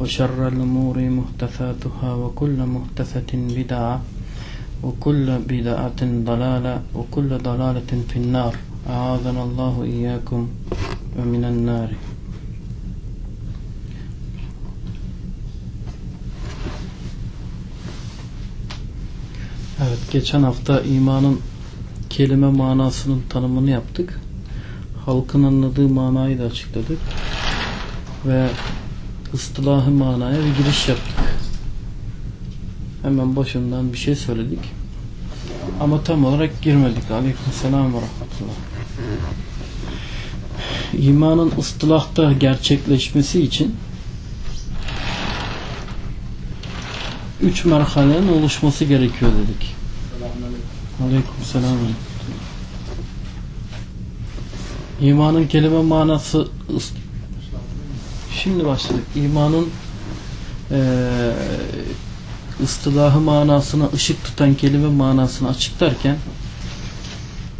وشر الأمور محدثاتها وكل محدثة بدعة وكل بدعة ضلالة وكل ضلالة في النار أعاذنا الله إياكم ومن النار Evet, geçen hafta imanın kelime manasının tanımını yaptık. Halkın anladığı manayı da açıkladık. Ve ıstılahı manaya bir giriş yaptık. Hemen başından bir şey söyledik. Ama tam olarak girmedik. Aleykümselam ve rahmetullah. İmanın ıstılahta gerçekleşmesi için üç merhalenin oluşması gerekiyor dedik. Aleykümselam ve İmanın kelime manası Şimdi başladık. İmanın e, ıstılahı manasına ışık tutan kelime manasını açıklarken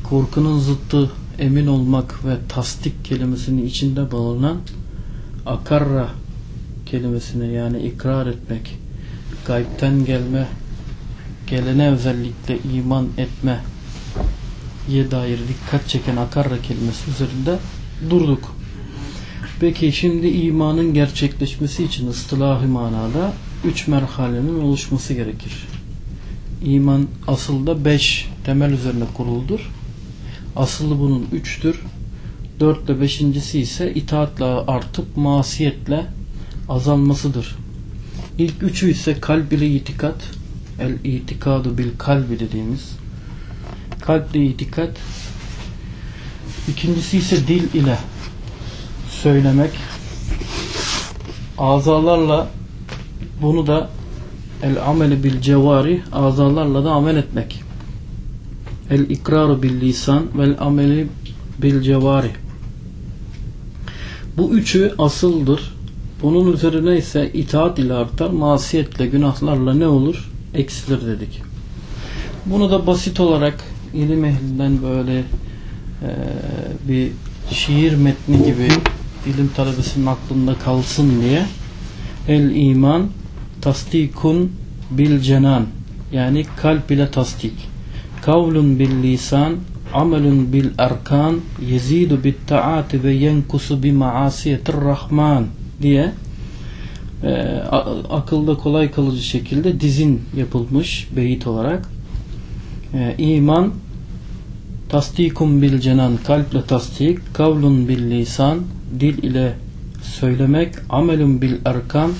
korkunun zıttı emin olmak ve tasdik kelimesinin içinde bulunan akarra kelimesine yani ikrar etmek gaybten gelme gelene özellikle iman etme ye dair dikkat çeken akarra kelimesi üzerinde durduk. Peki şimdi imanın gerçekleşmesi için ıstılahı manada üç merhalenin oluşması gerekir. İman asılda beş temel üzerine kuruludur. Asıllı bunun üçtür. Dörtle beşincisi ise itaatle artıp masiyetle azalmasıdır. İlk üçü ise kalb ile itikat, el itikadu bil kalbi dediğimiz kalp ile itikat. İkincisi ise dil ile söylemek. Azalarla bunu da el ameli bil cevari azalarla da amel etmek. El ikraru bil lisan vel ameli bil cevari. Bu üçü asıldır. Bunun üzerine ise itaat ile artar masiyetle günahlarla ne olur? Eksilir dedik. Bunu da basit olarak ilim ehlinden böyle e, bir şiir metni gibi ilim talebesinin aklında kalsın diye. El iman tasdikun bil cenan. Yani kalp ile tasdik. Kavlun bil lisan amelun bil erkan yezidu bit taati ve yenkusu bi maasiyetir rahman diye e, akılda kolay kalıcı şekilde dizin yapılmış beyit olarak. E, iman tasdikun bil cenan kalple tasdik. Kavlun bil lisan dil ile söylemek amelun bil erkan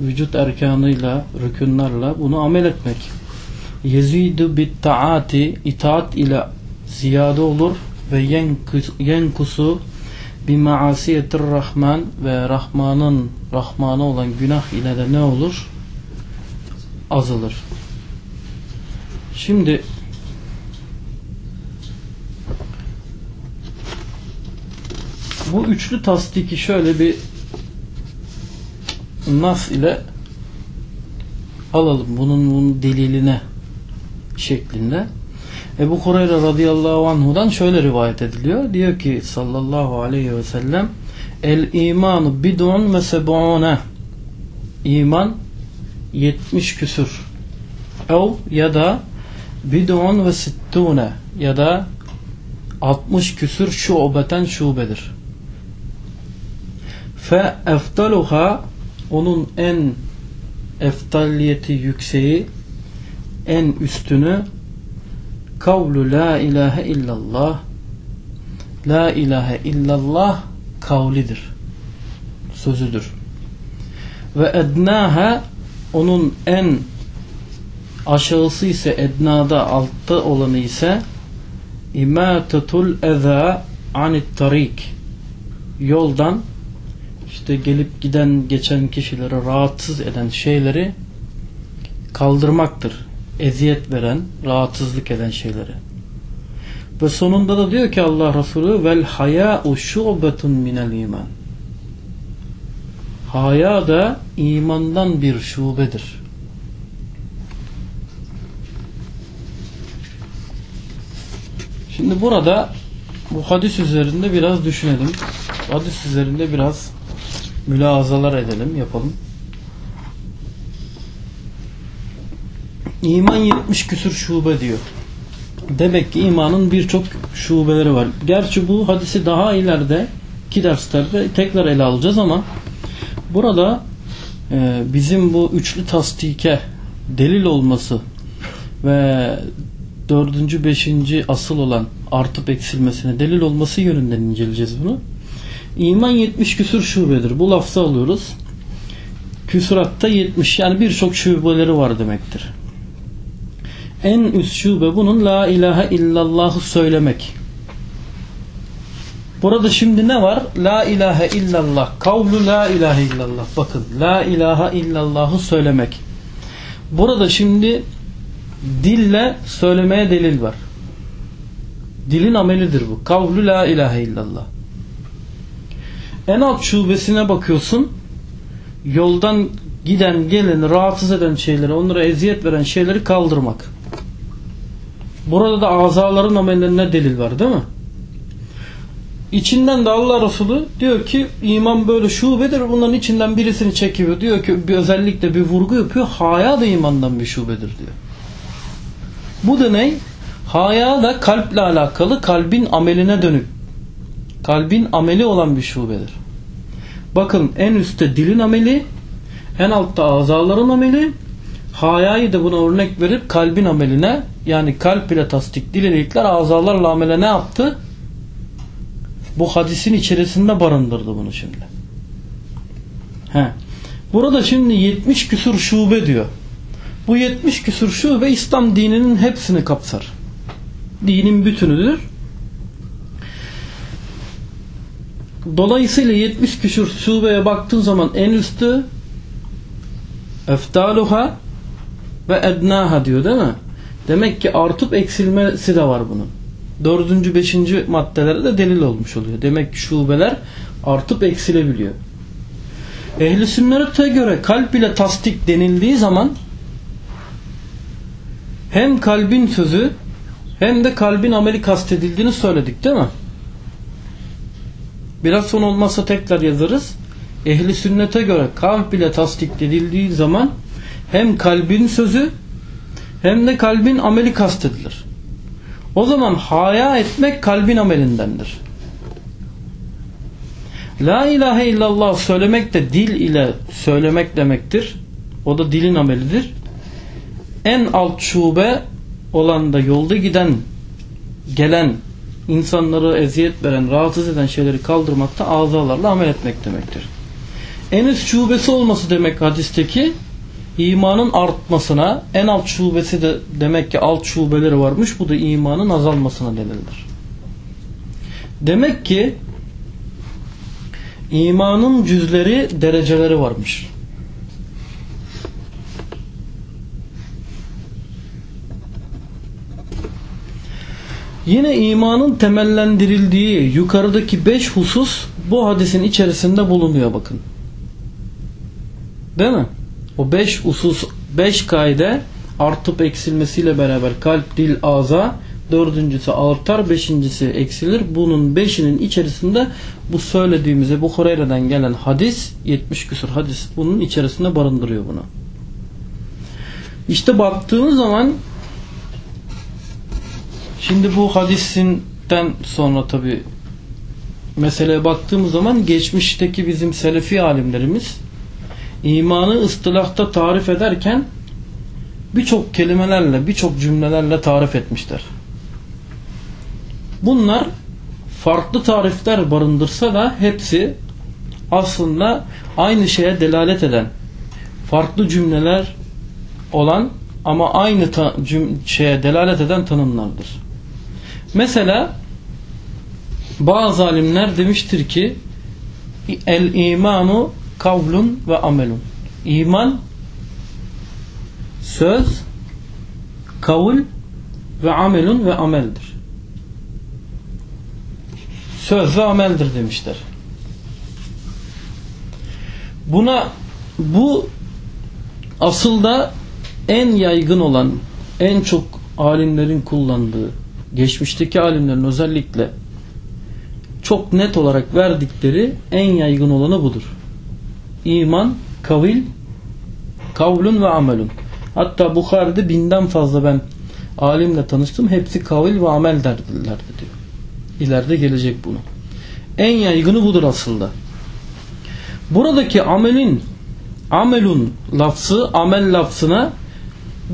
vücut erkanıyla rükünlerle bunu amel etmek. Yezidu bit taati itaat ile ziyade olur ve yenkusu bi maasiyetir rahman ve rahmanın rahmanı olan günah ile de ne olur? Azalır. Şimdi bu üçlü tasdiki şöyle bir nas ile alalım bunun, bunun deliline şeklinde. Ebu Hureyre radıyallahu anhudan şöyle rivayet ediliyor. Diyor ki sallallahu aleyhi ve sellem El imanu bid'un ve seb'une İman 70 küsür. Ev ya da bid'un ve sittune ya da 60 küsür şubeten şubedir. Fe eftaluha onun en eftaliyeti yükseği en üstünü kavlu la ilahe illallah la ilahe illallah kavlidir sözüdür. Ve ednaha onun en aşağısı ise ednada altta olanı ise imatatul eza anit tarik yoldan işte gelip giden geçen kişileri rahatsız eden şeyleri kaldırmaktır. Eziyet veren, rahatsızlık eden şeyleri. Ve sonunda da diyor ki Allah Resulü vel haya'u şubetun minel iman. Haya da imandan bir şubedir. Şimdi burada bu hadis üzerinde biraz düşünelim. Hadis üzerinde biraz mülazalar edelim, yapalım. İman 70 küsür şube diyor. Demek ki imanın birçok şubeleri var. Gerçi bu hadisi daha ileride iki derslerde tekrar ele alacağız ama burada e, bizim bu üçlü tasdike delil olması ve dördüncü, beşinci asıl olan artıp eksilmesine delil olması yönünden inceleyeceğiz bunu. İman 70 küsür şubedir. Bu lafzı alıyoruz. Küsuratta 70 yani birçok şubeleri var demektir. En üst şube bunun la ilahe illallahı söylemek. Burada şimdi ne var? La ilahe illallah. Kavlu la ilahe illallah. Bakın la ilahe illallahı söylemek. Burada şimdi dille söylemeye delil var. Dilin amelidir bu. Kavlu la ilahe illallah. En alt şubesine bakıyorsun. Yoldan giden geleni rahatsız eden şeyleri, onlara eziyet veren şeyleri kaldırmak. Burada da azaların amellerine delil var değil mi? İçinden de Allah Resulü diyor ki iman böyle şubedir. Bunların içinden birisini çekiyor. Diyor ki bir özellikle bir vurgu yapıyor. Haya da imandan bir şubedir diyor. Bu da ne? Haya da kalple alakalı kalbin ameline dönük. Kalbin ameli olan bir şubedir. Bakın en üstte dilin ameli, en altta azaların ameli, hayayı da buna örnek verip kalbin ameline yani kalp ile tasdik, dil iyilikler azalarla amele ne yaptı? Bu hadisin içerisinde barındırdı bunu şimdi. He. Burada şimdi 70 küsur şube diyor. Bu 70 küsur şube İslam dininin hepsini kapsar. Dinin bütünüdür. Dolayısıyla 70 küsur şubeye baktığın zaman en üstü eftaluha ve ednaha diyor değil mi? Demek ki artıp eksilmesi de var bunun. Dördüncü, beşinci maddelere de delil olmuş oluyor. Demek ki şubeler artıp eksilebiliyor. Ehli sünnete göre kalp ile tasdik denildiği zaman hem kalbin sözü hem de kalbin ameli kastedildiğini söyledik değil mi? Biraz son olmazsa tekrar yazarız. Ehli sünnete göre kalp ile tasdik edildiği zaman hem kalbin sözü hem de kalbin ameli kastedilir. O zaman haya etmek kalbin amelindendir. La ilahe illallah söylemek de dil ile söylemek demektir. O da dilin amelidir. En alt şube olan da yolda giden, gelen, insanları eziyet veren, rahatsız eden şeyleri kaldırmakta azalarla amel etmek demektir. En üst şubesi olması demek hadisteki imanın artmasına, en alt şubesi de demek ki alt şubeleri varmış. Bu da imanın azalmasına delildir. Demek ki imanın cüzleri, dereceleri varmış. Yine imanın temellendirildiği yukarıdaki beş husus bu hadisin içerisinde bulunuyor bakın. Değil mi? O beş usus, beş kaide artıp eksilmesiyle beraber kalp, dil, ağza dördüncüsü artar, beşincisi eksilir. Bunun beşinin içerisinde bu söylediğimiz Ebu Hureyre'den gelen hadis 70 küsur hadis bunun içerisinde barındırıyor bunu. İşte baktığımız zaman şimdi bu hadisinden sonra tabi meseleye baktığımız zaman geçmişteki bizim selefi alimlerimiz imanı ıstılahta tarif ederken birçok kelimelerle, birçok cümlelerle tarif etmişler. Bunlar farklı tarifler barındırsa da hepsi aslında aynı şeye delalet eden farklı cümleler olan ama aynı şeye delalet eden tanımlardır. Mesela bazı alimler demiştir ki el imanu kavlun ve amelun. İman söz, kavul ve amelun ve ameldir. Söz ve ameldir demişler. Buna bu asılda en yaygın olan, en çok alimlerin kullandığı, geçmişteki alimlerin özellikle çok net olarak verdikleri en yaygın olanı budur. İman, kavil, kavlun ve amelun. Hatta Bukhari'de binden fazla ben alimle tanıştım. Hepsi kavil ve amel derdilerdi diyor. İleride gelecek bunu. En yaygını budur aslında. Buradaki amelin amelun lafzı amel lafzına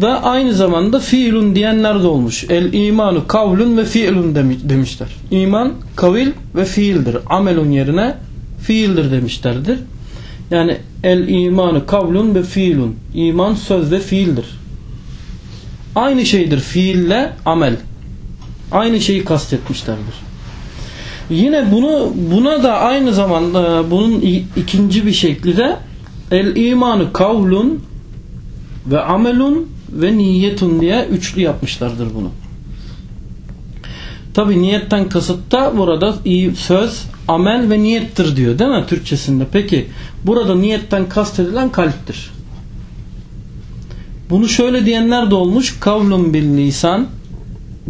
da aynı zamanda fiilun diyenler de olmuş. El imanu kavlun ve fiilun demişler. İman kavil ve fiildir. Amelun yerine fiildir demişlerdir. Yani el imanı kavlun ve fiilun. İman söz ve fiildir. Aynı şeydir fiille amel. Aynı şeyi kastetmişlerdir. Yine bunu buna da aynı zamanda bunun ikinci bir şekli de el imanı kavlun ve amelun ve niyetun diye üçlü yapmışlardır bunu. Tabi niyetten kasıt da burada söz, amel ve niyettir diyor değil mi Türkçesinde? Peki burada niyetten kastedilen kalptir. Bunu şöyle diyenler de olmuş. Kavlun bil lisan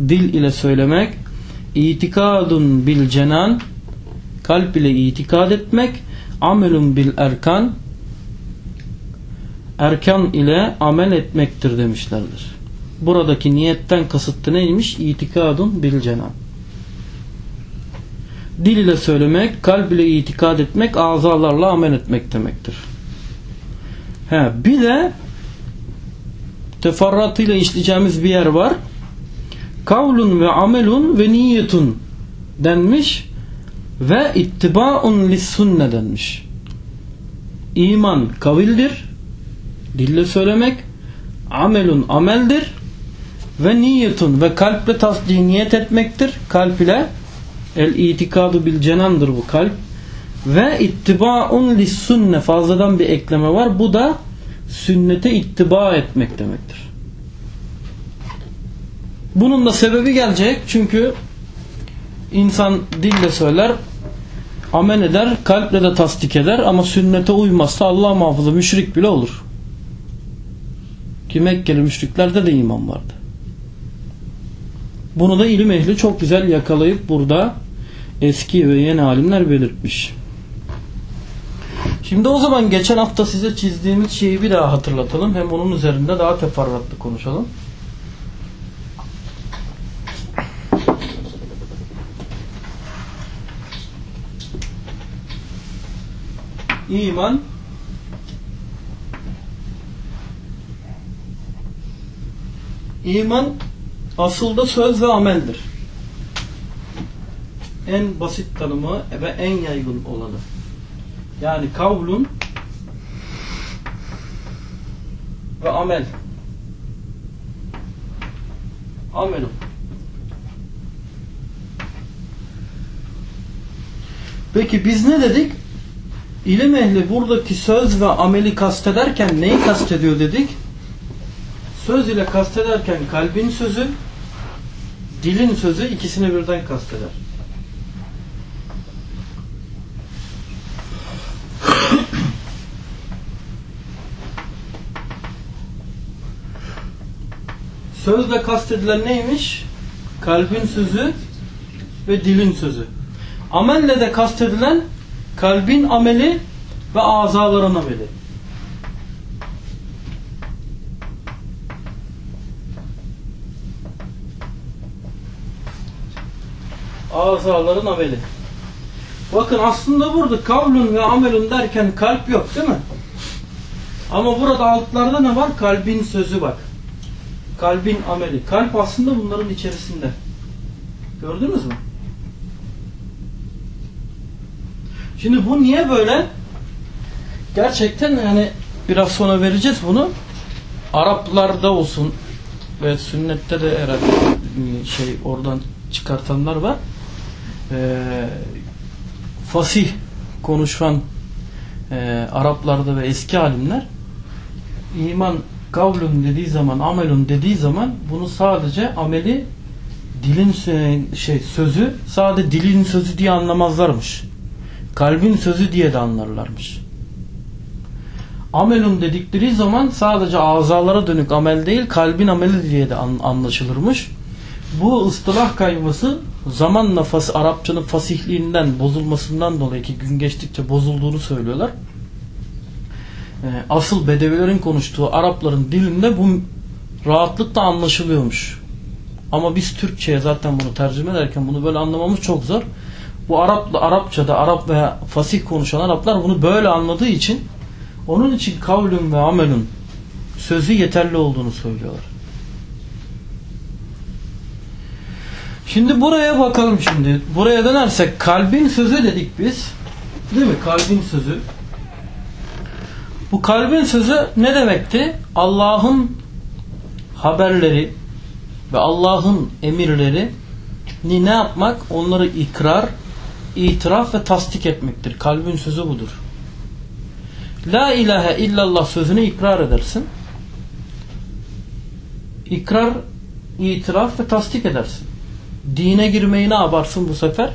dil ile söylemek itikadun bil cenan kalp ile itikad etmek amelun bil erkan erkan ile amel etmektir demişlerdir. Buradaki niyetten kasıttı neymiş? İtikadun bil cenan. Dil ile söylemek, kalp ile itikad etmek, azalarla amel etmek demektir. He, bir de teferratıyla işleyeceğimiz bir yer var. Kavlun ve amelun ve niyetun denmiş ve ittibaun lissunne denmiş. İman kavildir, dille söylemek, amelun ameldir ve niyetun ve kalple tasdiği niyet etmektir. Kalp ile el itikadu bil cenandır bu kalp ve ittibaun lissunne fazladan bir ekleme var. Bu da sünnete ittiba etmek demektir. Bunun da sebebi gelecek çünkü insan dille söyler amel eder, kalple de tasdik eder ama sünnete uymazsa Allah muhafaza müşrik bile olur. Ki Mekkeli müşriklerde de iman vardı. Bunu da ilim ehli çok güzel yakalayıp burada eski ve yeni alimler belirtmiş. Şimdi o zaman geçen hafta size çizdiğimiz şeyi bir daha hatırlatalım. Hem onun üzerinde daha teferruatlı konuşalım. İman İman aslında söz ve ameldir. En basit tanımı ve en yaygın olanı. Yani kavlun ve amel. Amelun. Peki biz ne dedik? İlim ehli buradaki söz ve ameli kastederken neyi kastediyor dedik? söz ile kastederken kalbin sözü, dilin sözü ikisini birden kasteder. Sözle kastedilen neymiş? Kalbin sözü ve dilin sözü. Amelle de kastedilen kalbin ameli ve azaların ameli. Azaların ameli. Bakın aslında burada kavlun ve amelun derken kalp yok değil mi? Ama burada altlarda ne var? Kalbin sözü bak. Kalbin ameli. Kalp aslında bunların içerisinde. Gördünüz mü? Şimdi bu niye böyle? Gerçekten yani biraz sonra vereceğiz bunu. Araplarda olsun ve sünnette de herhalde şey oradan çıkartanlar var. Ee, fasih konuşan e, Araplarda ve eski alimler iman kavlun dediği zaman amelun dediği zaman bunu sadece ameli dilin şey sözü sadece dilin sözü diye anlamazlarmış. Kalbin sözü diye de anlarlarmış. Amelun dedikleri zaman sadece azalara dönük amel değil kalbin ameli diye de anlaşılırmış. Bu ıstılah kayması zamanla fas, Arapçanın fasihliğinden bozulmasından dolayı ki gün geçtikçe bozulduğunu söylüyorlar. Ee, asıl bedevilerin konuştuğu Arapların dilinde bu rahatlıkla anlaşılıyormuş. Ama biz Türkçe'ye zaten bunu tercüme ederken bunu böyle anlamamız çok zor. Bu Arap, Arapçada Arap veya fasih konuşan Araplar bunu böyle anladığı için onun için kavlün ve amelün sözü yeterli olduğunu söylüyorlar. Şimdi buraya bakalım şimdi. Buraya dönersek kalbin sözü dedik biz. Değil mi? Kalbin sözü. Bu kalbin sözü ne demekti? Allah'ın haberleri ve Allah'ın emirleri ni ne yapmak? Onları ikrar, itiraf ve tasdik etmektir. Kalbin sözü budur. La ilahe illallah sözünü ikrar edersin. İkrar, itiraf ve tasdik edersin. Dine girmeyi ne yaparsın bu sefer?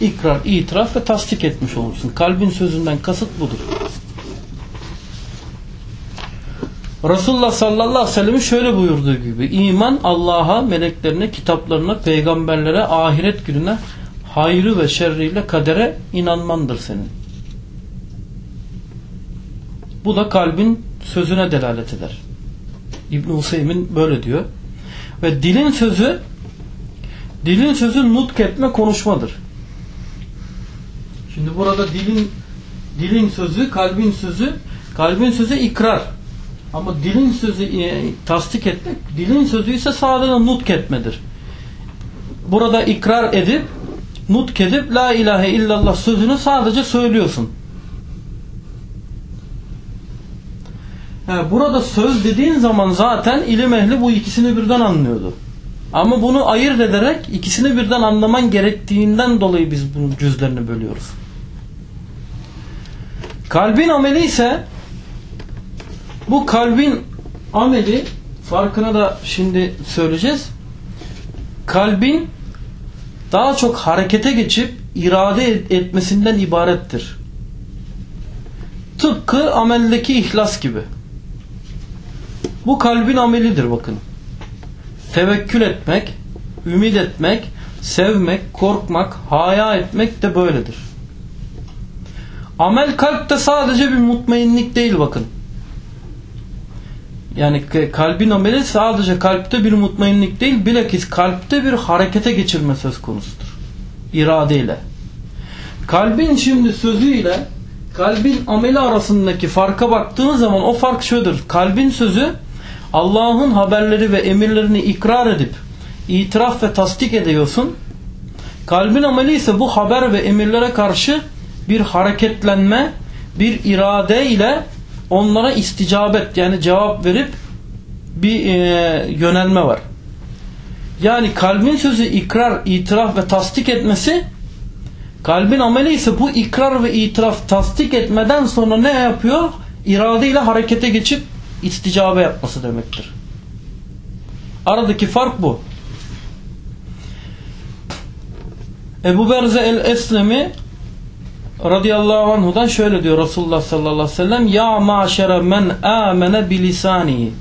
İkrar, itiraf ve tasdik etmiş olursun. Kalbin sözünden kasıt budur. Resulullah sallallahu aleyhi ve sellem'in şöyle buyurduğu gibi iman Allah'a, meleklerine, kitaplarına, peygamberlere, ahiret gününe, hayrı ve şerriyle kadere inanmandır senin. Bu da kalbin sözüne delalet eder. İbn Hüseyin böyle diyor. Ve dilin sözü dilin sözü nutk etme konuşmadır. Şimdi burada dilin dilin sözü, kalbin sözü, kalbin sözü ikrar. Ama dilin sözü e, tasdik etmek, dilin sözü ise sadece nutk etmedir. Burada ikrar edip, nutk edip la ilahe illallah sözünü sadece söylüyorsun. Yani burada söz dediğin zaman zaten ilim ehli bu ikisini birden anlıyordu. Ama bunu ayırt ederek ikisini birden anlaman gerektiğinden dolayı biz bunun cüzlerini bölüyoruz. Kalbin ameli ise bu kalbin ameli farkına da şimdi söyleyeceğiz. Kalbin daha çok harekete geçip irade etmesinden ibarettir. Tıpkı ameldeki ihlas gibi. Bu kalbin amelidir bakın. Tevekkül etmek, ümit etmek, sevmek, korkmak, haya etmek de böyledir. Amel kalpte sadece bir mutmainlik değil bakın. Yani kalbin ameli sadece kalpte bir mutmainlik değil, bilakis kalpte bir harekete geçirme söz konusudur. İradeyle. Kalbin şimdi sözüyle kalbin ameli arasındaki farka baktığın zaman o fark şudur. Kalbin sözü Allah'ın haberleri ve emirlerini ikrar edip itiraf ve tasdik ediyorsun. Kalbin ameli ise bu haber ve emirlere karşı bir hareketlenme, bir irade ile onlara isticabet yani cevap verip bir e, yönelme var. Yani kalbin sözü ikrar, itiraf ve tasdik etmesi kalbin ameli ise bu ikrar ve itiraf tasdik etmeden sonra ne yapıyor? İrade ile harekete geçip isticabe yapması demektir. Aradaki fark bu. Ebu Berze el-Eslemi radıyallahu anhudan şöyle diyor Resulullah sallallahu aleyhi ve sellem Ya maşere men amene bilisanihi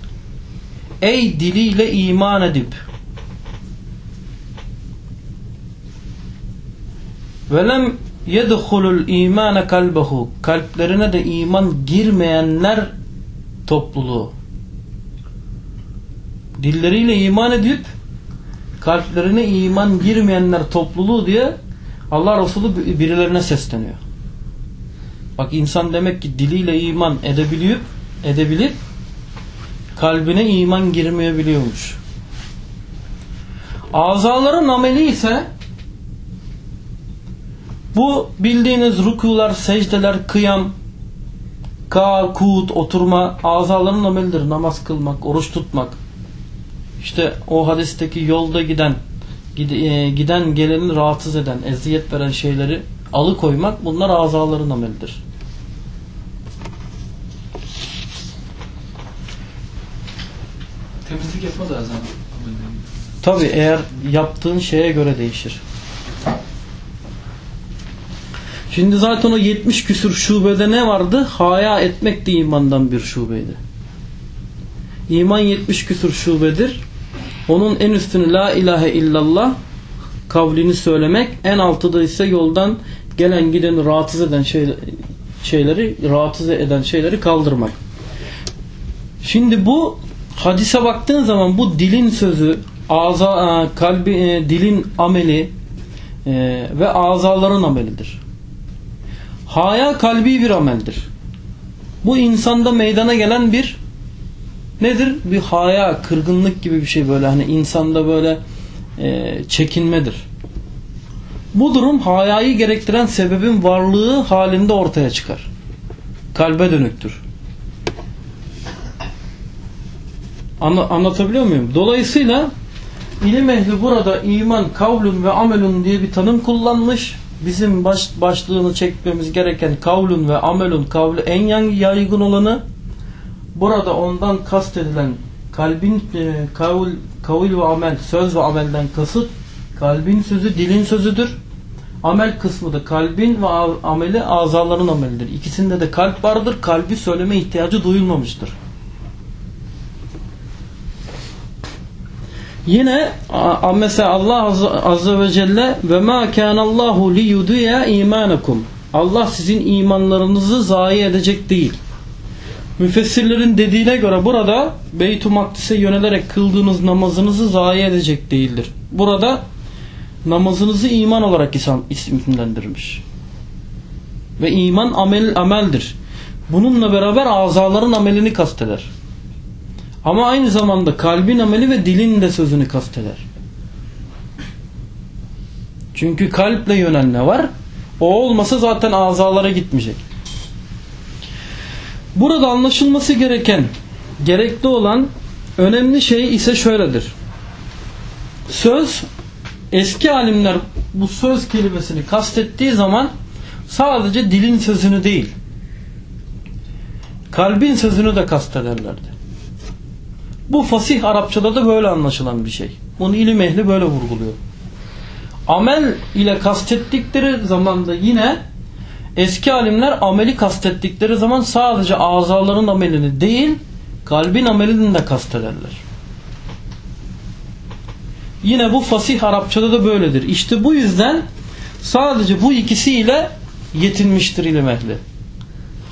ey diliyle iman edip velem yedhulul imane kalbehu kalplerine de iman girmeyenler topluluğu dilleriyle iman edip kalplerine iman girmeyenler topluluğu diye Allah Resulü birilerine sesleniyor. Bak insan demek ki diliyle iman edebiliyor, edebilir, kalbine iman girmeyebiliyormuş. Azaların ameli ise bu bildiğiniz rukular, secdeler, kıyam, ka, kut, oturma azaların amelidir. Namaz kılmak, oruç tutmak. İşte o hadisteki yolda giden giden geleni rahatsız eden, eziyet veren şeyleri alıkoymak bunlar azaların amelidir. Temizlik yapma da azam. Tabi eğer yaptığın şeye göre değişir. Şimdi zaten o 70 küsür şubede ne vardı? Haya etmek de imandan bir şubeydi. İman 70 küsür şubedir. Onun en üstünü la ilahe illallah kavlini söylemek. En altıda ise yoldan gelen gideni rahatsız eden şey, şeyleri rahatsız eden şeyleri kaldırmak. Şimdi bu hadise baktığın zaman bu dilin sözü, ağza, kalbi, e, dilin ameli e, ve azaların amelidir. Haya kalbi bir ameldir. Bu insanda meydana gelen bir nedir? Bir haya, kırgınlık gibi bir şey böyle hani insanda böyle e, çekinmedir. Bu durum hayayı gerektiren sebebin varlığı halinde ortaya çıkar. Kalbe dönüktür. Anla, anlatabiliyor muyum? Dolayısıyla ilim ehli burada iman, kavlun ve amelun diye bir tanım kullanmış. Bizim baş, başlığını çekmemiz gereken kavlun ve amelun kavlu en yaygın olanı Burada ondan kastedilen kalbin e, kavul, kavul ve amel, söz ve amelden kasıt kalbin sözü dilin sözüdür. Amel kısmı da kalbin ve ameli azaların amelidir. İkisinde de kalp vardır. Kalbi söyleme ihtiyacı duyulmamıştır. Yine mesela Allah azze, ve celle ve ma kanallahu li yudiya imanakum. Allah sizin imanlarınızı zayi edecek değil. Müfessirlerin dediğine göre burada Beyt-i Makdis'e yönelerek kıldığınız namazınızı zayi edecek değildir. Burada namazınızı iman olarak isimlendirmiş. Ve iman amel ameldir. Bununla beraber azaların amelini kasteder. Ama aynı zamanda kalbin ameli ve dilin de sözünü kasteder. Çünkü kalple yönel ne var? O olmasa zaten azalara gitmeyecek. Burada anlaşılması gereken, gerekli olan önemli şey ise şöyledir. Söz, eski alimler bu söz kelimesini kastettiği zaman sadece dilin sözünü değil, kalbin sözünü de kastederlerdi. Bu fasih Arapçada da böyle anlaşılan bir şey. Bunu ilim ehli böyle vurguluyor. Amel ile kastettikleri zaman da yine Eski alimler ameli kastettikleri zaman sadece azaların amelini değil, kalbin amelini de kastederler. Yine bu fasih Arapçada da böyledir. İşte bu yüzden sadece bu ikisiyle yetinmiştir ilim ehli.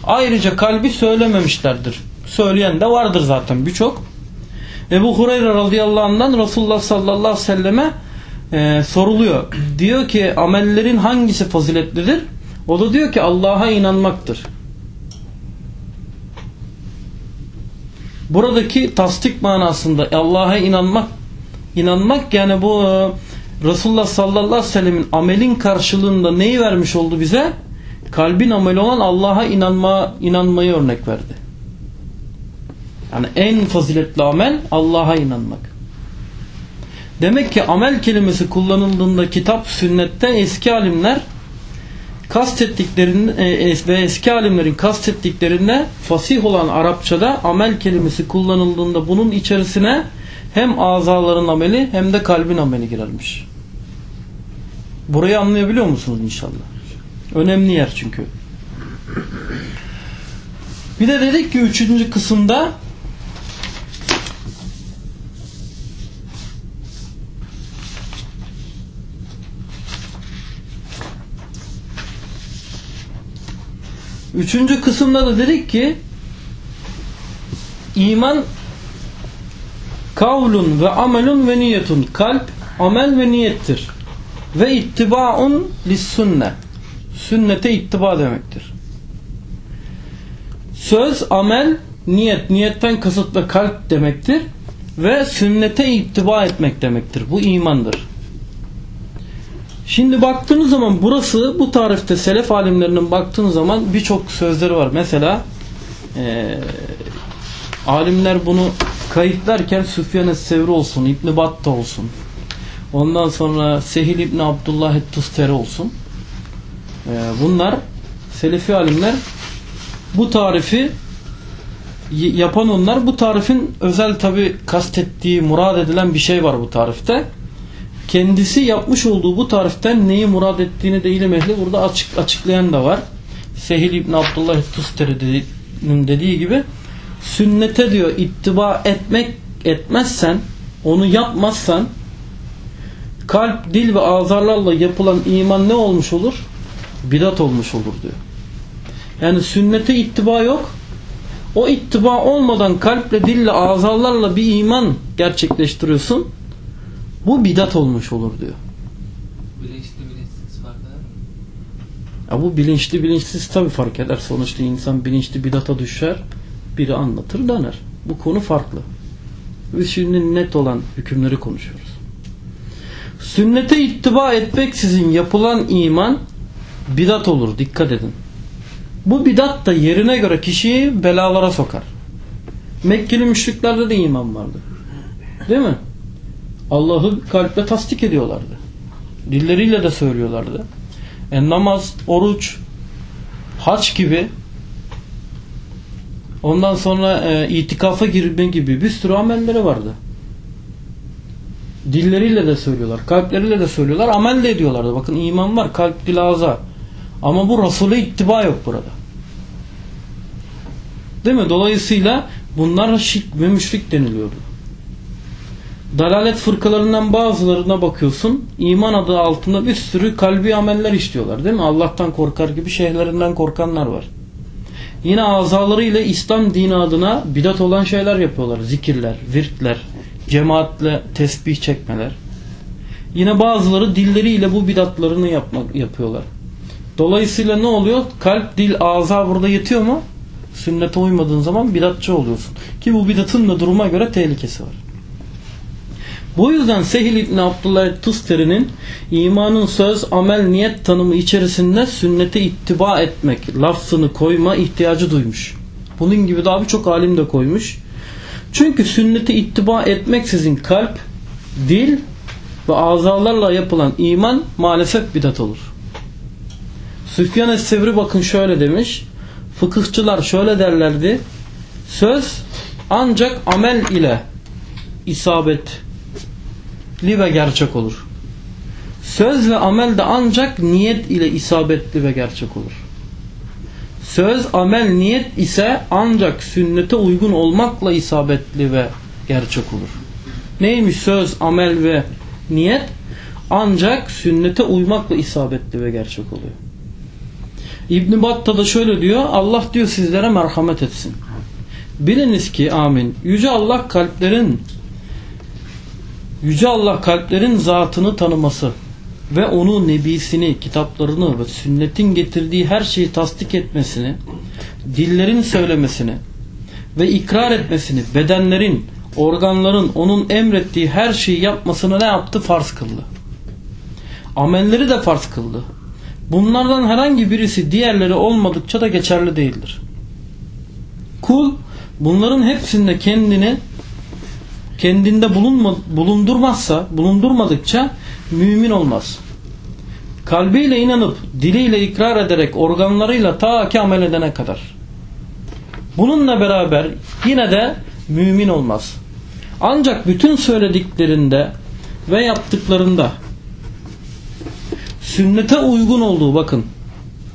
Ayrıca kalbi söylememişlerdir. Söyleyen de vardır zaten birçok. Ebu Hureyre radıyallahu anh'dan Resulullah sallallahu aleyhi ve selleme e, soruluyor. Diyor ki amellerin hangisi faziletlidir? O da diyor ki Allah'a inanmaktır. Buradaki tasdik manasında Allah'a inanmak inanmak yani bu e, Resulullah sallallahu aleyhi ve sellemin amelin karşılığında neyi vermiş oldu bize? Kalbin ameli olan Allah'a inanma, inanmayı örnek verdi. Yani en faziletli amel Allah'a inanmak. Demek ki amel kelimesi kullanıldığında kitap sünnette eski alimler kastettiklerinde e, ve eski alimlerin kastettiklerinde fasih olan Arapçada amel kelimesi kullanıldığında bunun içerisine hem azaların ameli hem de kalbin ameli girermiş. Burayı anlayabiliyor musunuz inşallah? Önemli yer çünkü. Bir de dedik ki üçüncü kısımda Üçüncü kısımda da dedik ki iman kavlun ve amelun ve niyetun kalp, amel ve niyettir. Ve ittibaun lis sünne. Sünnete ittiba demektir. Söz, amel, niyet, niyetten kasıt ve kalp demektir. Ve sünnete ittiba etmek demektir. Bu imandır. Şimdi baktığınız zaman burası bu tarifte selef alimlerinin baktığınız zaman birçok sözleri var. Mesela e, alimler bunu kayıtlarken Süfyan Sevri olsun, İbn Batta olsun. Ondan sonra Sehil İbn Abdullah et-Tusteri olsun. E, bunlar selefi alimler bu tarifi yapan onlar bu tarifin özel tabi kastettiği, murad edilen bir şey var bu tarifte kendisi yapmış olduğu bu tariften neyi murad ettiğini de ilim ehli burada açık, açıklayan da var. Sehil İbn Abdullah Tustari'nin dediği gibi sünnete diyor ittiba etmek etmezsen onu yapmazsan kalp, dil ve azarlarla yapılan iman ne olmuş olur? Bidat olmuş olur diyor. Yani sünnete ittiba yok. O ittiba olmadan kalple, dille, azarlarla bir iman gerçekleştiriyorsun bu bidat olmuş olur diyor. Bilinçli bilinçsiz fark eder mi? Ya bu bilinçli bilinçsiz tabi fark eder. Sonuçta insan bilinçli bidata düşer. Biri anlatır döner. Bu konu farklı. Biz şimdi net olan hükümleri konuşuyoruz. Sünnete ittiba etmeksizin yapılan iman bidat olur. Dikkat edin. Bu bidat da yerine göre kişiyi belalara sokar. Mekkeli müşriklerde de iman vardı. Değil mi? Allah'ı kalple tasdik ediyorlardı. Dilleriyle de söylüyorlardı. E, namaz, oruç, haç gibi ondan sonra e, itikafa girme gibi bir sürü amelleri vardı. Dilleriyle de söylüyorlar, kalpleriyle de söylüyorlar, amel de ediyorlardı. Bakın iman var, kalp, dil, ağza. Ama bu Resul'e ittiba yok burada. Değil mi? Dolayısıyla bunlar şirk ve müşrik deniliyordu dalalet fırkalarından bazılarına bakıyorsun iman adı altında bir sürü kalbi ameller işliyorlar değil mi? Allah'tan korkar gibi şeyhlerinden korkanlar var. Yine azalarıyla İslam dini adına bidat olan şeyler yapıyorlar. Zikirler, virtler, cemaatle tesbih çekmeler. Yine bazıları dilleriyle bu bidatlarını yapmak, yapıyorlar. Dolayısıyla ne oluyor? Kalp, dil, ağza burada yetiyor mu? Sünnete uymadığın zaman bidatçı oluyorsun. Ki bu bidatın da duruma göre tehlikesi var. Bu yüzden Sehil İbni Abdullah Tustari'nin imanın söz, amel, niyet tanımı içerisinde sünnete ittiba etmek, lafzını koyma ihtiyacı duymuş. Bunun gibi daha birçok alim de koymuş. Çünkü sünnete ittiba etmeksizin kalp, dil ve azalarla yapılan iman maalesef bidat olur. Süfyan Es-Sevri bakın şöyle demiş. Fıkıhçılar şöyle derlerdi. Söz ancak amel ile isabet li ve gerçek olur. Söz ve amel de ancak niyet ile isabetli ve gerçek olur. Söz, amel, niyet ise ancak sünnete uygun olmakla isabetli ve gerçek olur. Neymiş söz, amel ve niyet? Ancak sünnete uymakla isabetli ve gerçek oluyor. İbn Battah da şöyle diyor. Allah diyor sizlere merhamet etsin. Biliniz ki amin. Yüce Allah kalplerin Yüce Allah kalplerin zatını tanıması ve onu nebisini, kitaplarını ve sünnetin getirdiği her şeyi tasdik etmesini, dillerin söylemesini ve ikrar etmesini, bedenlerin, organların onun emrettiği her şeyi yapmasını ne yaptı? Farz kıldı. Amelleri de farz kıldı. Bunlardan herhangi birisi diğerleri olmadıkça da geçerli değildir. Kul bunların hepsinde kendini kendinde bulunma, bulundurmazsa, bulundurmadıkça mümin olmaz. Kalbiyle inanıp, diliyle ikrar ederek, organlarıyla ta ki amel edene kadar. Bununla beraber yine de mümin olmaz. Ancak bütün söylediklerinde ve yaptıklarında sünnete uygun olduğu bakın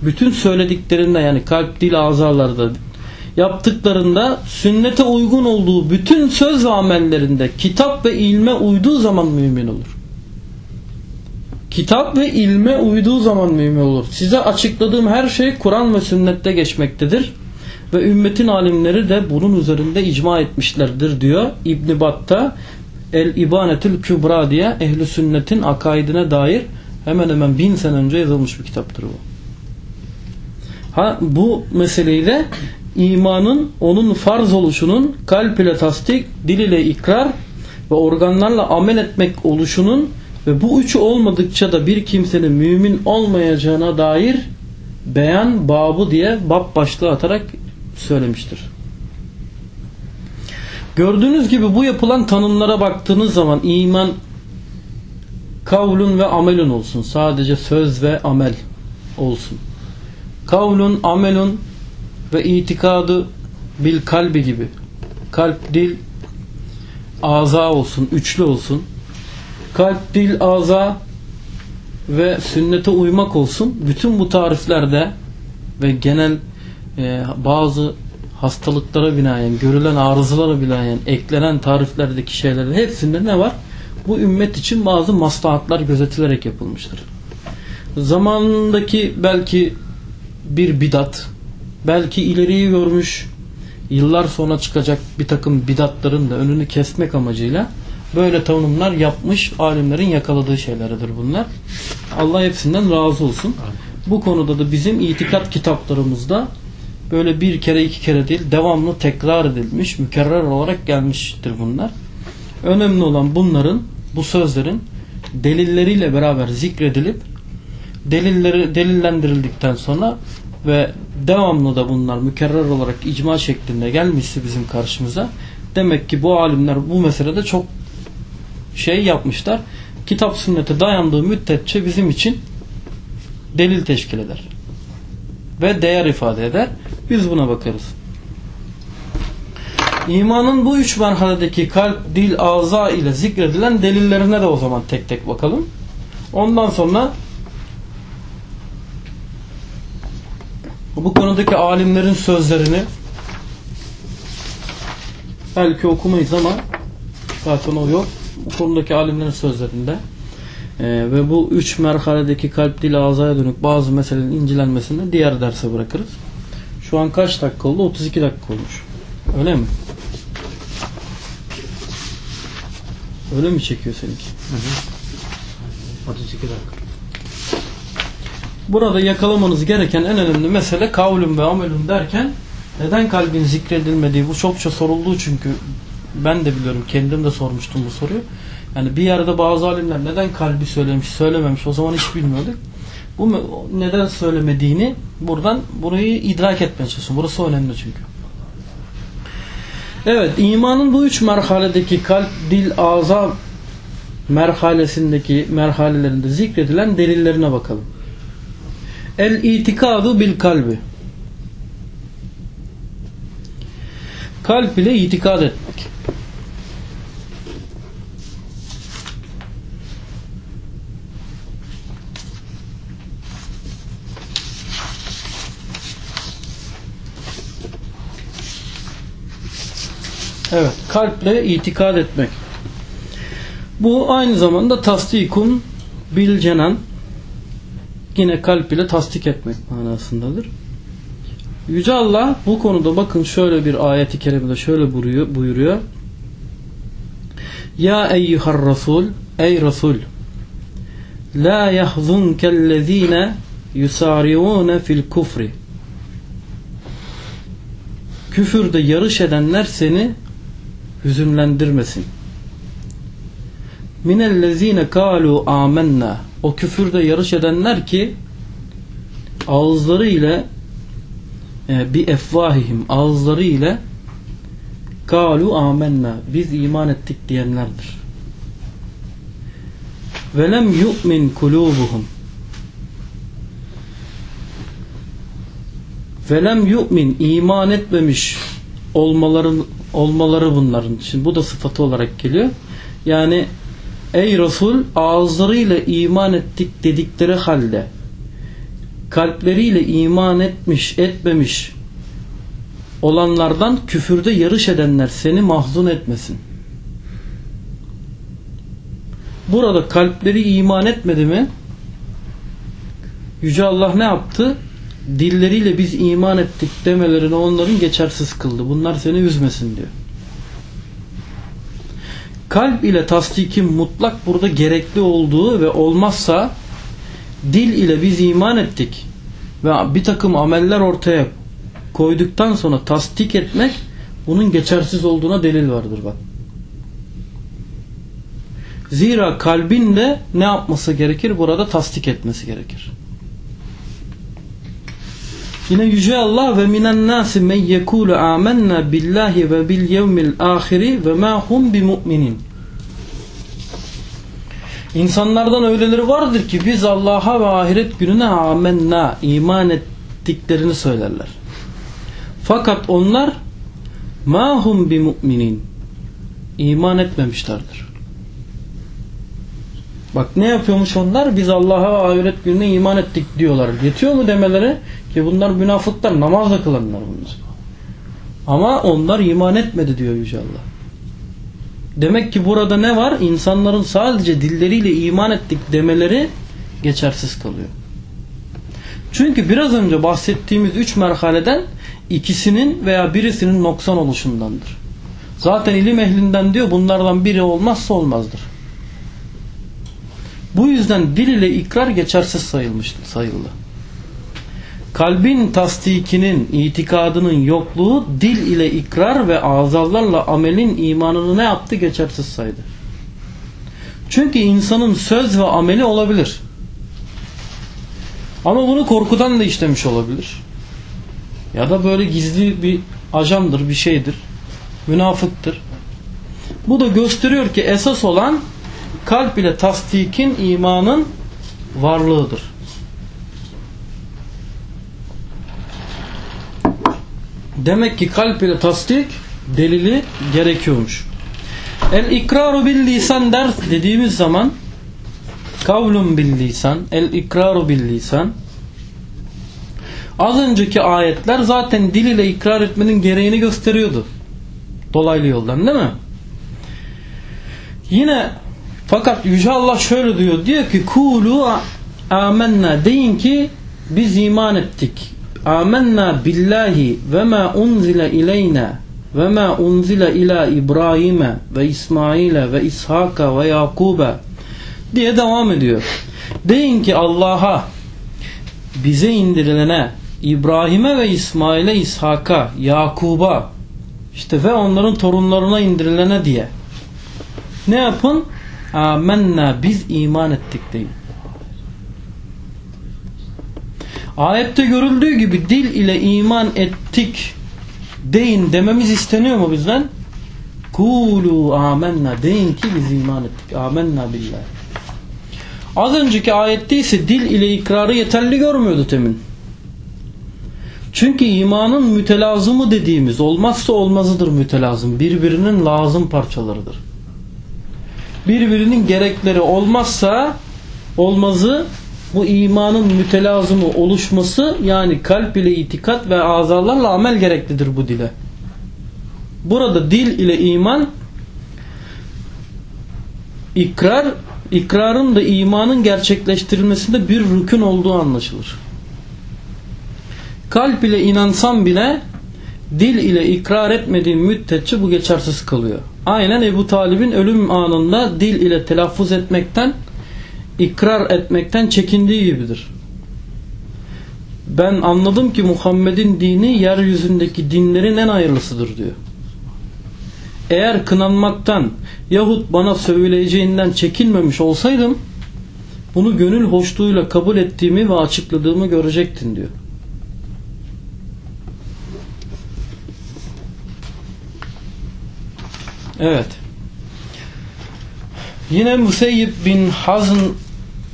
bütün söylediklerinde yani kalp, dil, azalarda yaptıklarında sünnete uygun olduğu bütün söz ve amellerinde kitap ve ilme uyduğu zaman mümin olur. Kitap ve ilme uyduğu zaman mümin olur. Size açıkladığım her şey Kur'an ve sünnette geçmektedir. Ve ümmetin alimleri de bunun üzerinde icma etmişlerdir diyor İbn Battah El İbanetül Kübra diye ehli sünnetin akaidine dair hemen hemen bin sene önce yazılmış bir kitaptır bu. Ha bu meseleyi de imanın onun farz oluşunun kalp ile tasdik, dil ile ikrar ve organlarla amel etmek oluşunun ve bu üçü olmadıkça da bir kimsenin mümin olmayacağına dair beyan babı diye bab başlığı atarak söylemiştir. Gördüğünüz gibi bu yapılan tanımlara baktığınız zaman iman kavlun ve amelun olsun. Sadece söz ve amel olsun. Kavlun, amelun ve itikadı bil kalbi gibi. Kalp, dil, aza olsun, üçlü olsun. Kalp, dil, aza ve sünnete uymak olsun. Bütün bu tariflerde ve genel e, bazı hastalıklara binaen, görülen arızalara binaen, eklenen tariflerdeki şeylerin hepsinde ne var? Bu ümmet için bazı maslahatlar gözetilerek yapılmıştır. Zamanındaki belki bir bidat, belki ileriyi görmüş, yıllar sonra çıkacak bir takım bidatların da önünü kesmek amacıyla böyle tanımlar yapmış alimlerin yakaladığı şeylerdir bunlar. Allah hepsinden razı olsun. Bu konuda da bizim itikat kitaplarımızda böyle bir kere iki kere değil devamlı tekrar edilmiş, mükerrer olarak gelmiştir bunlar. Önemli olan bunların, bu sözlerin delilleriyle beraber zikredilip delilleri delillendirildikten sonra ve devamlı da bunlar mükerrer olarak icma şeklinde gelmişse bizim karşımıza demek ki bu alimler bu meselede çok şey yapmışlar. Kitap sünnete dayandığı müddetçe bizim için delil teşkil eder. Ve değer ifade eder. Biz buna bakarız. İmanın bu üç merhaledeki kalp, dil, ağza ile zikredilen delillerine de o zaman tek tek bakalım. Ondan sonra bu konudaki alimlerin sözlerini belki okumayız ama zaten o yok. Bu konudaki alimlerin sözlerinde ee, ve bu üç merhaledeki kalp, dil, ağzaya dönük bazı meselelerin incelenmesini diğer derse bırakırız. Şu an kaç dakika oldu? 32 dakika olmuş. Öyle mi? Öyle mi çekiyor seninki? Hı hı. 32 dakika. Burada yakalamanız gereken en önemli mesele kavlüm ve amelüm derken neden kalbin zikredilmediği bu çokça sorulduğu çünkü ben de biliyorum kendim de sormuştum bu soruyu. Yani bir yerde bazı alimler neden kalbi söylemiş söylememiş o zaman hiç bilmiyorduk. Bu neden söylemediğini buradan burayı idrak etmeye çalışıyorum. Burası önemli çünkü. Evet imanın bu üç merhaledeki kalp, dil, ağza merhalesindeki merhalelerinde zikredilen delillerine bakalım. El itikadu bil kalbi. Kalp ile itikad etmek. Evet, kalple itikad etmek. Bu aynı zamanda tasdikun bil cenan yine kalp ile tasdik etmek manasındadır. Yüce Allah bu konuda bakın şöyle bir ayeti kerimede şöyle buyuruyor. buyuruyor. Ya eyyuhar rasul ey rasul la yahzunkellezine yusariune fil kufri küfürde yarış edenler seni hüzünlendirmesin. Minellezine kalu amennâ o küfürde yarış edenler ki ağızları ile e, bir efvahihim ağızları ile kalu amennâ biz iman ettik diyenlerdir. Velem yu'min kulubuhum Velem yu'min iman etmemiş olmaları olmaları bunların. Şimdi bu da sıfatı olarak geliyor. Yani ey Resul ağızlarıyla iman ettik dedikleri halde kalpleriyle iman etmiş etmemiş olanlardan küfürde yarış edenler seni mahzun etmesin. Burada kalpleri iman etmedi mi Yüce Allah ne yaptı? Dilleriyle biz iman ettik demelerini onların geçersiz kıldı. Bunlar seni üzmesin diyor. Kalp ile tasdikin mutlak burada gerekli olduğu ve olmazsa dil ile biz iman ettik ve bir takım ameller ortaya koyduktan sonra tasdik etmek bunun geçersiz olduğuna delil vardır bak. Zira kalbin de ne yapması gerekir? Burada tasdik etmesi gerekir. Yine Yüce Allah ve minen nasi men yekulu amennâ billahi ve bil yevmil ahiri ve ma hum bi mu'minin. İnsanlardan öyleleri vardır ki biz Allah'a ve ahiret gününe amennâ iman ettiklerini söylerler. Fakat onlar ma hum bi mu'minin iman etmemişlerdir. Bak ne yapıyormuş onlar? Biz Allah'a ahiret gününe iman ettik diyorlar. Yetiyor mu demeleri? Ki bunlar münafıklar, namaz da kılanlar bunlar. Ama onlar iman etmedi diyor Yüce Allah. Demek ki burada ne var? İnsanların sadece dilleriyle iman ettik demeleri geçersiz kalıyor. Çünkü biraz önce bahsettiğimiz üç merhaleden ikisinin veya birisinin noksan oluşundandır. Zaten ilim ehlinden diyor bunlardan biri olmazsa olmazdır. Bu yüzden dil ile ikrar geçersiz sayılmış, sayıldı. Kalbin tasdikinin, itikadının yokluğu dil ile ikrar ve azalarla amelin imanını ne yaptı? Geçersiz saydı. Çünkü insanın söz ve ameli olabilir. Ama bunu korkudan da işlemiş olabilir. Ya da böyle gizli bir ajandır, bir şeydir. Münafıktır. Bu da gösteriyor ki esas olan kalp ile tasdikin imanın varlığıdır. Demek ki kalp ile tasdik delili gerekiyormuş. El ikraru bil lisan der dediğimiz zaman kavlun bil lisan, el ikraru bil lisan az önceki ayetler zaten dil ile ikrar etmenin gereğini gösteriyordu. Dolaylı yoldan değil mi? Yine fakat Yüce Allah şöyle diyor. Diyor ki kulu amenna deyin ki biz iman ettik. Amenna billahi ve ma unzile ileyna ve ma unzile ila İbrahim'e ve İsmail'e ve İshak'a ve Yakub'e diye devam ediyor. Deyin ki Allah'a bize indirilene İbrahim'e ve İsmail'e İshak'a Yakub'a işte ve onların torunlarına indirilene diye ne yapın? Amenna biz iman ettik deyin. Ayette görüldüğü gibi dil ile iman ettik deyin dememiz isteniyor mu bizden? Kulu amenna deyin ki biz iman ettik. Amenna billah. Az önceki ayette ise dil ile ikrarı yeterli görmüyordu temin. Çünkü imanın mütelazımı dediğimiz olmazsa olmazıdır mütelazım. Birbirinin lazım parçalarıdır. Birbirinin gerekleri olmazsa olmazı bu imanın mütelazımı oluşması yani kalp ile itikat ve azalarla amel gereklidir bu dile. Burada dil ile iman ikrar ikrarın da imanın gerçekleştirilmesinde bir rükün olduğu anlaşılır. Kalp ile inansan bile dil ile ikrar etmediğin müddetçe bu geçersiz kalıyor. Aynen Ebu Talib'in ölüm anında dil ile telaffuz etmekten ikrar etmekten çekindiği gibidir. Ben anladım ki Muhammed'in dini yeryüzündeki dinlerin en hayırlısıdır diyor. Eğer kınanmaktan yahut bana söyleyeceğinden çekinmemiş olsaydım bunu gönül hoşluğuyla kabul ettiğimi ve açıkladığımı görecektin diyor. Evet. Yine Museyyib bin Hazn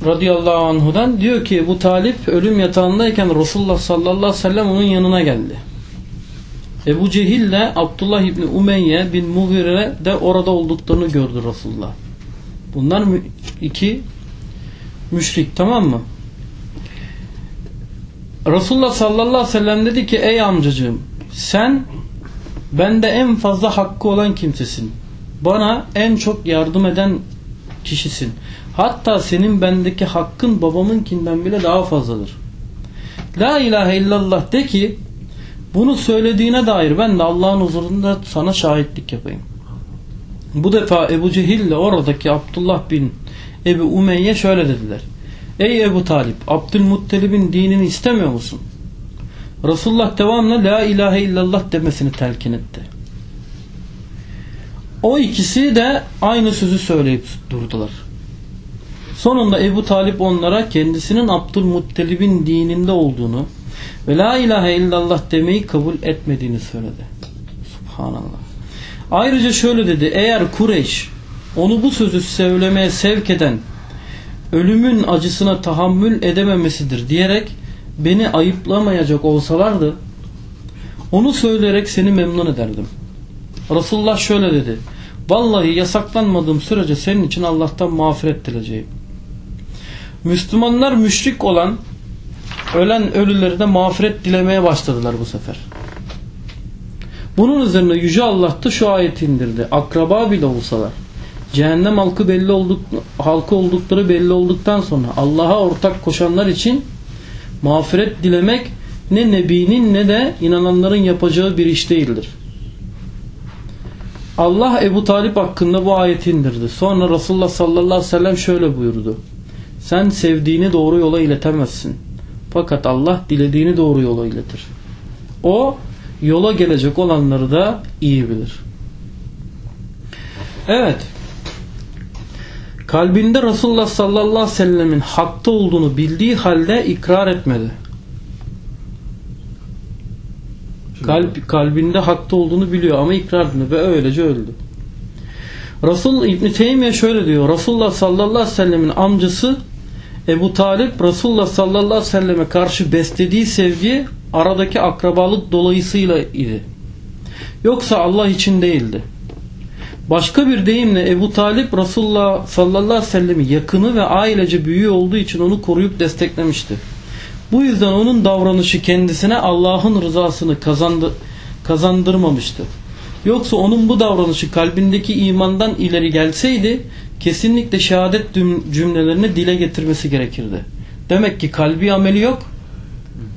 radıyallahu anhudan diyor ki bu talip ölüm yatağındayken Resulullah sallallahu aleyhi ve sellem onun yanına geldi. Ebu Cehil ile Abdullah İbni Umeyye bin Mughire de orada olduklarını gördü Resulullah. Bunlar iki müşrik tamam mı? Resulullah sallallahu aleyhi ve sellem dedi ki ey amcacığım sen bende en fazla hakkı olan kimsesin. Bana en çok yardım eden kişisin. Hatta senin bendeki hakkın babamınkinden bile daha fazladır. La ilahe illallah de ki bunu söylediğine dair ben de Allah'ın huzurunda sana şahitlik yapayım. Bu defa Ebu Cehil ile oradaki Abdullah bin Ebu Umeyye şöyle dediler. Ey Ebu Talip Abdülmuttalib'in dinini istemiyor musun? Resulullah devamlı La ilahe illallah demesini telkin etti. O ikisi de aynı sözü söyleyip durdular. Sonunda Ebu Talip onlara kendisinin Abdülmuttalib'in dininde olduğunu ve La ilahe illallah demeyi kabul etmediğini söyledi. Subhanallah. Ayrıca şöyle dedi. Eğer Kureyş onu bu sözü söylemeye sevk eden ölümün acısına tahammül edememesidir diyerek beni ayıplamayacak olsalardı onu söyleyerek seni memnun ederdim. Resulullah şöyle dedi. Vallahi yasaklanmadığım sürece senin için Allah'tan mağfiret dileyeceğim. Müslümanlar müşrik olan ölen ölüleri de mağfiret dilemeye başladılar bu sefer. Bunun üzerine Yüce Allah da şu ayeti indirdi. Akraba bile olsalar cehennem halkı belli olduk, halkı oldukları belli olduktan sonra Allah'a ortak koşanlar için mağfiret dilemek ne nebinin ne de inananların yapacağı bir iş değildir. Allah Ebu Talip hakkında bu ayeti indirdi. Sonra Resulullah sallallahu aleyhi ve sellem şöyle buyurdu. Sen sevdiğini doğru yola iletemezsin. Fakat Allah dilediğini doğru yola iletir. O yola gelecek olanları da iyi bilir. Evet. Kalbinde Resulullah sallallahu aleyhi ve sellemin hakta olduğunu bildiği halde ikrar etmedi. Kalp, kalbinde hakta olduğunu biliyor ama ikrar etmedi ve öylece öldü. Resul İbn Teymiye şöyle diyor. Resulullah sallallahu aleyhi ve sellemin amcası Ebu Talip Resulullah sallallahu aleyhi ve selleme karşı beslediği sevgi aradaki akrabalık dolayısıyla idi. Yoksa Allah için değildi. Başka bir deyimle Ebu Talip Resulullah sallallahu aleyhi ve sellemi yakını ve ailece büyüğü olduğu için onu koruyup desteklemişti. Bu yüzden onun davranışı kendisine Allah'ın rızasını kazandı, kazandırmamıştı. Yoksa onun bu davranışı kalbindeki imandan ileri gelseydi kesinlikle şehadet cümlelerini dile getirmesi gerekirdi. Demek ki kalbi ameli yok.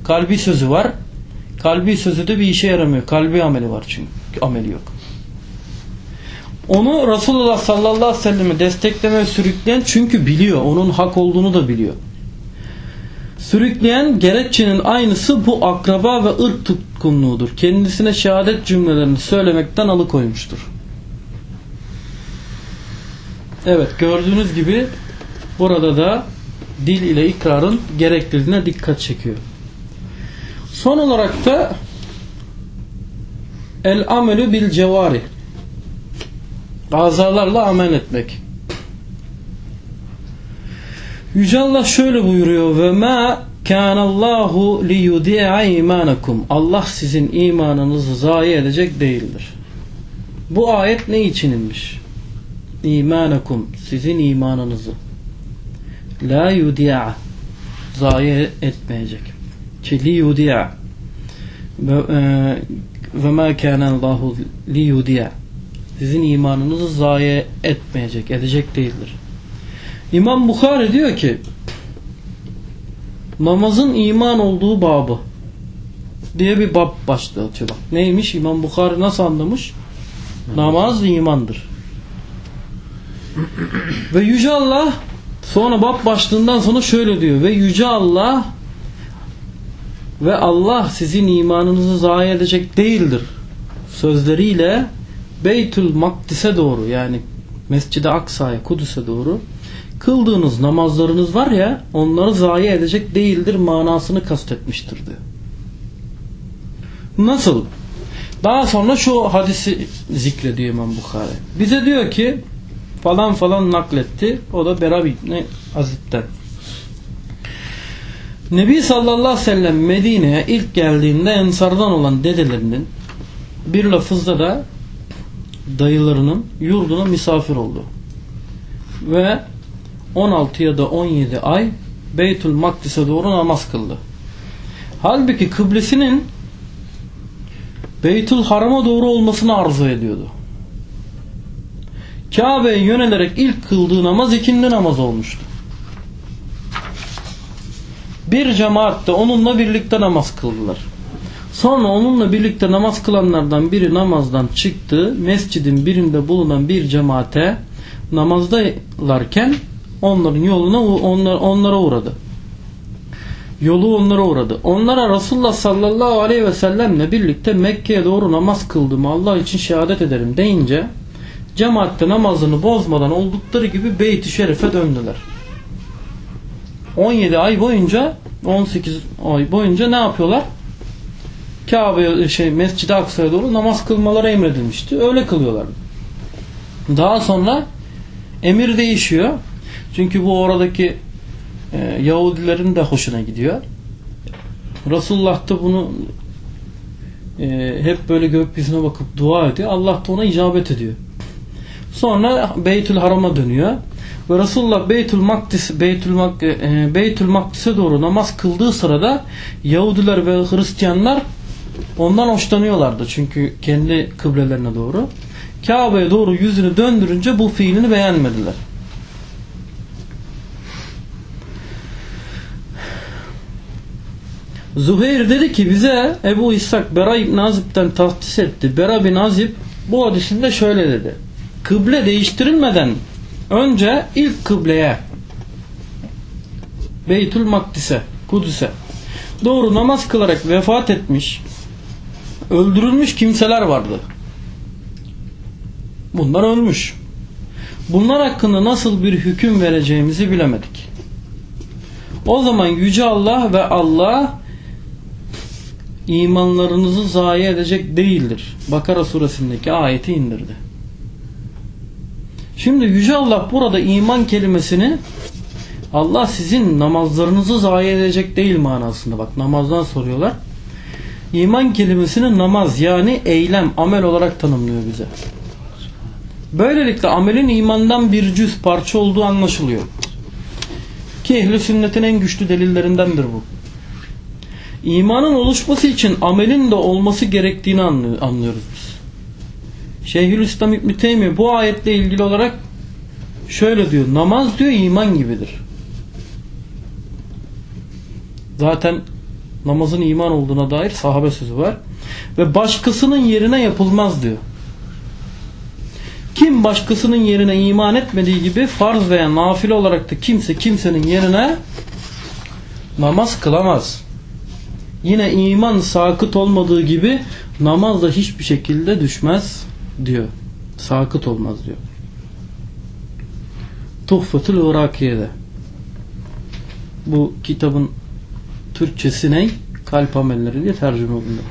Kalbi sözü var. Kalbi sözü de bir işe yaramıyor. Kalbi ameli var çünkü. Ameli yok. Onu Resulullah sallallahu aleyhi ve selleme desteklemeye sürükleyen çünkü biliyor. Onun hak olduğunu da biliyor. Sürükleyen gerekçenin aynısı bu akraba ve ırk tutkunluğudur. Kendisine şehadet cümlelerini söylemekten alıkoymuştur. Evet gördüğünüz gibi burada da dil ile ikrarın gerekliliğine dikkat çekiyor. Son olarak da el amelü bil cevari azalarla amel etmek. Yüce Allah şöyle buyuruyor ve ma kanallahu li yudi'a imanakum. Allah sizin imanınızı zayi edecek değildir. Bu ayet ne için inmiş? İmanakum sizin imanınızı la yudi'a zayi etmeyecek. Ki li yudi'a ve ma kanallahu li yudi'a sizin imanınızı zayi etmeyecek, edecek değildir. İmam Bukhari diyor ki namazın iman olduğu babı diye bir bab başlığı atıyor bak. Neymiş? İmam Bukhari nasıl anlamış? Namaz imandır. ve Yüce Allah sonra bab başlığından sonra şöyle diyor ve Yüce Allah ve Allah sizin imanınızı zayi edecek değildir sözleriyle Beytül Makdis'e doğru yani Mescid-i Aksa'ya, Kudüs'e doğru kıldığınız namazlarınız var ya onları zayi edecek değildir manasını kastetmiştir diyor. Nasıl? Daha sonra şu hadisi zikrediyor İmam Bukhari. Bize diyor ki falan falan nakletti. O da Berab İbni Azib'den. Nebi sallallahu aleyhi ve sellem Medine'ye ilk geldiğinde ensardan olan dedelerinin bir lafızda da dayılarının yurduna misafir oldu. Ve 16 ya da 17 ay Beytül Makdis'e doğru namaz kıldı. Halbuki kıblesinin Beytül Haram'a doğru olmasını arzu ediyordu. Kabe'ye yönelerek ilk kıldığı namaz ikindi namaz olmuştu. Bir cemaat de onunla birlikte namaz kıldılar. Sonra onunla birlikte namaz kılanlardan biri namazdan çıktı. Mescidin birinde bulunan bir cemaate namazdalarken onların yoluna onlar, onlara uğradı. Yolu onlara uğradı. Onlara Resulullah sallallahu aleyhi ve sellemle birlikte Mekke'ye doğru namaz kıldığımı Allah için şehadet ederim deyince cemaatte namazını bozmadan oldukları gibi Beyt-i Şerif'e döndüler. 17 ay boyunca 18 ay boyunca ne yapıyorlar? Kabe şey Mescid-i Aksa'ya doğru namaz kılmaları emredilmişti. Öyle kılıyorlardı. Daha sonra emir değişiyor. Çünkü bu oradaki e, Yahudilerin de hoşuna gidiyor. Resulullah da bunu e, hep böyle gökyüzüne bakıp dua ediyor. Allah da ona icabet ediyor. Sonra Beytül Haram'a dönüyor. Ve Resulullah Beytül Makdis Beytül, Mak, e, Beytül Makdis'e doğru namaz kıldığı sırada Yahudiler ve Hristiyanlar ondan hoşlanıyorlardı. Çünkü kendi kıblelerine doğru. Kabe'ye doğru yüzünü döndürünce bu fiilini beğenmediler. Zuheyr dedi ki bize Ebu İshak Bera İbn Azib'den tahsis etti. Bera bin Azib bu hadisinde şöyle dedi. Kıble değiştirilmeden önce ilk kıbleye Beytül Makdis'e Kudüs'e doğru namaz kılarak vefat etmiş öldürülmüş kimseler vardı. Bunlar ölmüş. Bunlar hakkında nasıl bir hüküm vereceğimizi bilemedik. O zaman Yüce Allah ve Allah imanlarınızı zayi edecek değildir. Bakara suresindeki ayeti indirdi. Şimdi Yüce Allah burada iman kelimesini Allah sizin namazlarınızı zayi edecek değil manasında. Bak namazdan soruyorlar. İman kelimesini namaz yani eylem, amel olarak tanımlıyor bize. Böylelikle amelin imandan bir cüz parça olduğu anlaşılıyor. Ki ehli sünnetin en güçlü delillerindendir bu. İmanın oluşması için amelin de olması gerektiğini anlıyoruz biz. Şeyhülislam İbn Teymiye bu ayetle ilgili olarak şöyle diyor. Namaz diyor iman gibidir. Zaten namazın iman olduğuna dair sahabe sözü var. Ve başkasının yerine yapılmaz diyor. Kim başkasının yerine iman etmediği gibi farz veya nafile olarak da kimse kimsenin yerine namaz kılamaz. Yine iman sakıt olmadığı gibi namaz da hiçbir şekilde düşmez diyor. Sakıt olmaz diyor. Tuhfetül Irakiye'de. Bu kitabın Türkçesi ne? Kalp amelleri diye tercüme olundu.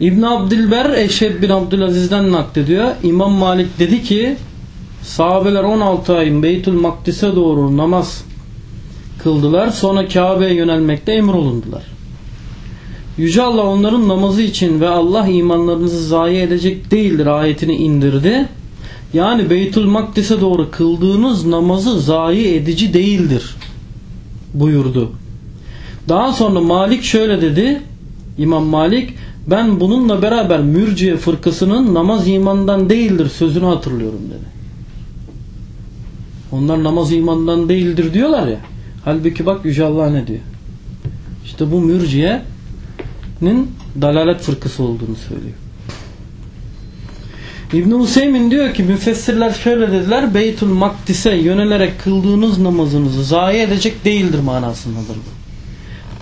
İbn Abdilber Eşheb bin Abdülaziz'den naklediyor. İmam Malik dedi ki sahabeler 16 ayın Beytül Makdis'e doğru namaz kıldılar. Sonra Kabe'ye yönelmekte emrolundular. Yüce Allah onların namazı için ve Allah imanlarınızı zayi edecek değildir ayetini indirdi. Yani Beytül Makdis'e doğru kıldığınız namazı zayi edici değildir buyurdu. Daha sonra Malik şöyle dedi. İmam Malik ben bununla beraber mürciye fırkasının namaz imandan değildir sözünü hatırlıyorum dedi. Onlar namaz imandan değildir diyorlar ya. Halbuki bak Yüce Allah ne diyor. İşte bu mürciyenin dalalet fırkası olduğunu söylüyor. İbn Hüseyin diyor ki müfessirler şöyle dediler. Beytül Makdis'e yönelerek kıldığınız namazınızı zayi edecek değildir manasındadır bu.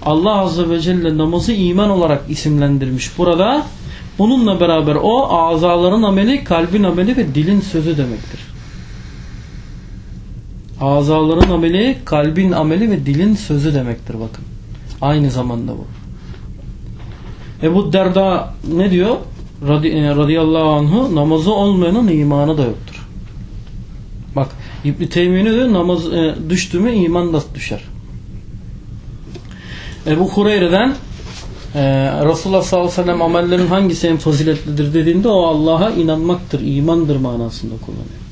Allah Azze ve Celle namazı iman olarak isimlendirmiş burada. Bununla beraber o azaların ameli, kalbin ameli ve dilin sözü demektir. Azaların ameli, kalbin ameli ve dilin sözü demektir bakın. Aynı zamanda bu. Ebu Derda ne diyor? E, radıyallahu anhu namazı olmayanın imanı da yoktur. Bak İbn-i diyor? Namaz e, düştü mü iman da düşer. Ebu Hureyre'den e, Resulullah sallallahu aleyhi ve sellem amellerin hangisi en faziletlidir dediğinde o Allah'a inanmaktır, imandır manasında kullanıyor.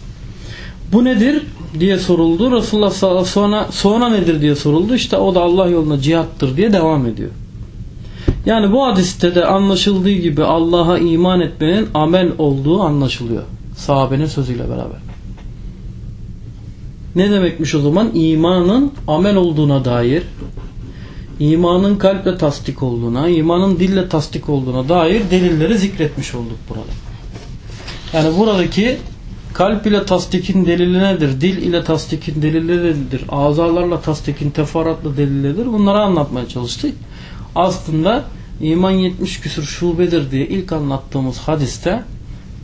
Bu nedir diye soruldu. Resulullah sallallahu aleyhi ve sellem sonra, sonra nedir diye soruldu. İşte o da Allah yoluna cihattır diye devam ediyor. Yani bu hadiste de anlaşıldığı gibi Allah'a iman etmenin amel olduğu anlaşılıyor. Sahabenin sözüyle beraber. Ne demekmiş o zaman? İmanın amel olduğuna dair, imanın kalple tasdik olduğuna, imanın dille tasdik olduğuna dair delilleri zikretmiş olduk burada. Yani buradaki kalp ile tasdikin delili nedir? Dil ile tasdikin delili nedir? Azalarla tasdikin teferruatlı delilleri Bunları anlatmaya çalıştık. Aslında iman 70 küsur şubedir diye ilk anlattığımız hadiste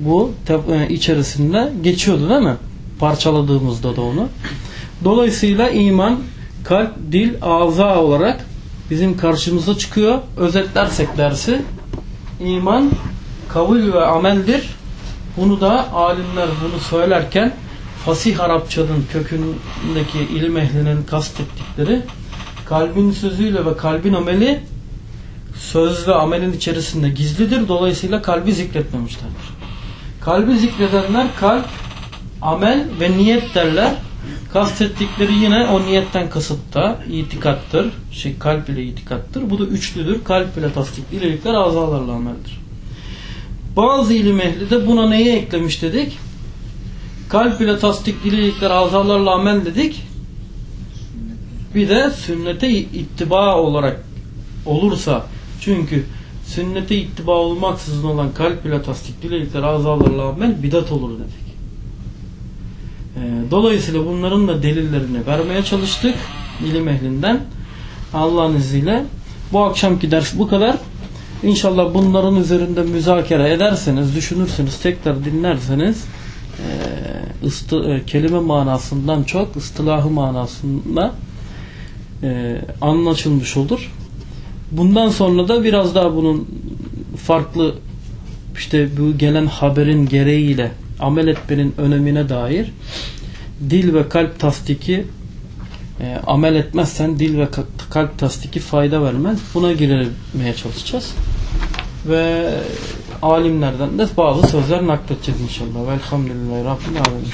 bu e, içerisinde geçiyordu değil mi? Parçaladığımızda da onu. Dolayısıyla iman kalp, dil, ağza olarak bizim karşımıza çıkıyor. Özetlersek dersi iman kavul ve ameldir. Bunu da alimler bunu söylerken fasih Arapçanın kökündeki ilim ehlinin kastettikleri kalbin sözüyle ve kalbin ameli söz ve amelin içerisinde gizlidir. Dolayısıyla kalbi zikretmemişlerdir. Kalbi zikredenler kalp, amel ve niyet derler. Kastettikleri yine o niyetten kasıt da itikattır. Şey, kalp ile itikattır. Bu da üçlüdür. Kalp ile tasdik, ilerikler azalarla ameldir. Bazı ilim ehli de buna neyi eklemiş dedik? Kalp ile tasdik, ilerikler azalarla amel dedik. Bir de sünnete ittiba olarak olursa çünkü sünnete ittiba olmaksızın olan kalp ile tasdik, dilelikler azalarla amel bidat olur dedik. Ee, Dolayısıyla bunların da delillerini vermeye çalıştık ilim ehlinden. Allah'ın izniyle. Bu akşamki ders bu kadar. İnşallah bunların üzerinde müzakere ederseniz, düşünürsünüz, tekrar dinlerseniz e, ıstı- e, kelime manasından çok ıstılahı manasında e, anlaşılmış olur. Bundan sonra da biraz daha bunun farklı işte bu gelen haberin gereğiyle amel etmenin önemine dair dil ve kalp tasdiki e, amel etmezsen dil ve ka- kalp tasdiki fayda vermez. Buna girmeye çalışacağız. Ve alimlerden de bazı sözler nakledeceğiz inşallah. Velhamdülillahi Rabbil Alemin.